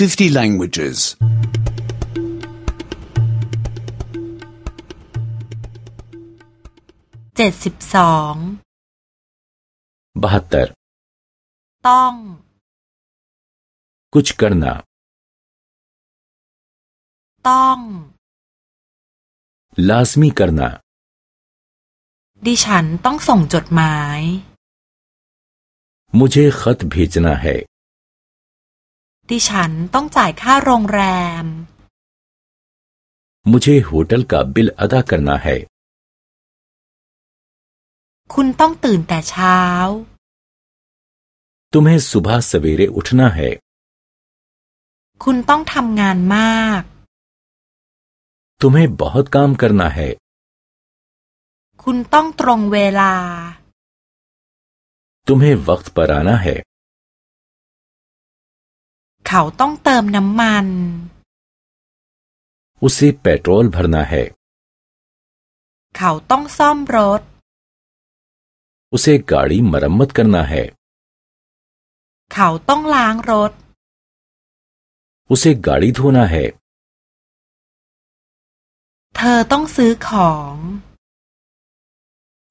50 languages. 72 बहत्तर ต้อง कुछ करना ต้อง लाजमी करना ดิฉันต้องส่งจดหมาย मुझे खत भेजना है ดิฉันต้องจ่ายค่าโรงแรม मुझे होटल का बिल अदा करना है คุณต้องตื่นแต่เช้า तुम्हें सुबह सवेरे उठना है คุณต้องทำงานมาก तुम्हें बहुत काम करना है คุณต้องตรงเวลา तुम्हें वक्त पर आना है เขาต้องเติมน้ำมันอุे प เปต र รลบรนาเฮเขาต้องซ่อมรถอุซेกาดีม म र म ม म त करना है เขาต้องล้างรถอุे ग กาดีทูนาเฮเธอต้องซื้อของ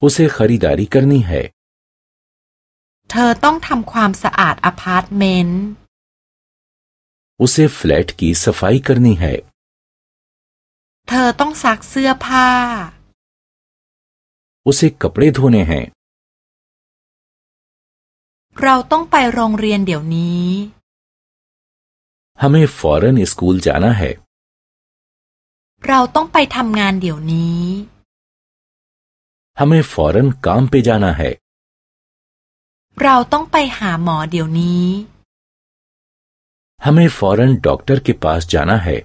อ उसे ख र า द ा र ी करनी เฮเธอต้องทำความสะอาดอพาร์ตเมนต์ุ स े फ्लैट की सफाई क र न น है เธอต้องซักเสื้อผ้าอุे कपड़े धोने हैं เราต้องไปโรงเรียนเดี๋ยวนี้ ह म มंฟอร์เรนส ल ูลจานาเราต้องไปทำงานเดี๋ยวนี้ ह ฟอร์เรน क ाมเปจานาเैเราต้องไปหาหมอเดี๋ยวนี้ हमें फौरन डॉक्टर के पास जाना है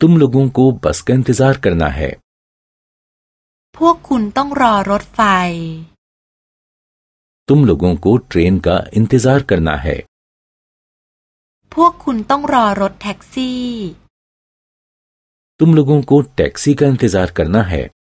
तुम लोगों को बस का इंतजार करना है तुम लोगों को ट्रेन का इंतजार करना है तुम लोगों को टैक्सी का इंतजार करना है